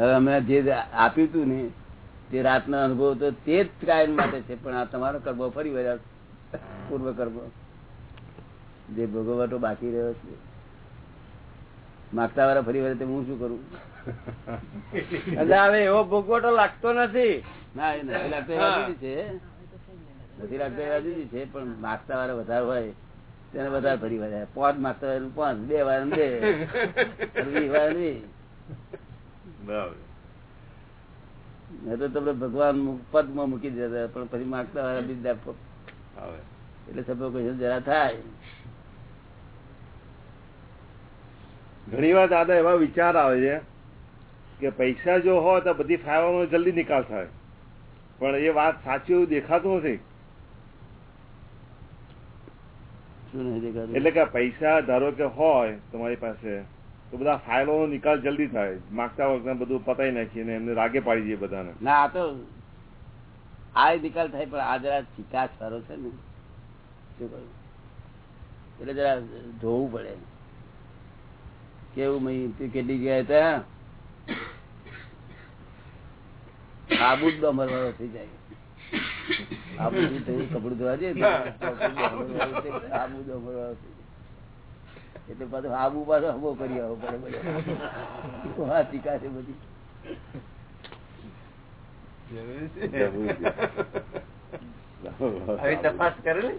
હવે અમે જે આપ્યું હતું ને, તે રાતનો અનુભવ તો તે જ કાયમ માટે છે, પણ આ તમારો કરવો ફરી વળ્યા. પૂર્વ કરવો જે ભોગવટો બાકી રહ્યો છે. માગતા વાળા ફરી વળે હું શું કરું? હવે એવો ભોગવટો લાગતો નથી. ના, એ નથી લાગતો એવા છે. નથી લાગતો એવા છે, પણ માગતા વાળા વધારે હોય, તેને વધારે ફરી વર્યા પાંચ માગતા વાળા, પાંચ, બે વાર બે. વાર વીસ બરાબર તો તમને ભગવાન પદમાં મૂકી દેતા પણ પછી માગતા વાળા બીજા એટલે સભ્યો કઈ જરા થાય. ઘણી વાર દાદા એવા વિચાર આવે છે કે પૈસા જો હોય તો બધી ફાયવાનો જલ્દી નિકાલ થાય. પણ એ વાત સાચી એવું દેખાતું નથી. એટલે કે પૈસા ધારો કે હોય તમારી પાસે તો બધા ફાઇલો નો નિકાલ જલ્દી થાય. માગતા વખતે બધું પતાઈ નાખીને એમને રાગે પાડી દઈએ બધાને. ના આ તો આ નિકાલ થાય પણ આ જરા ચિકાસ સારો છે ને. શું એટલે જરા જોવું પડે. કેવું મહી કેટલી જગ્યાએ ત્યાં આબુ જ ડોમર વાળો થઈ જાય. આબુ થયું કપડું ધોવા જઈએ આબુ ડોમર વાળો થઈ જાય. એટલે પાછું આબુ પાછો હબો કરી આવો પડે ચિકાસ એ બધી. હવે તપાસ કરેલી?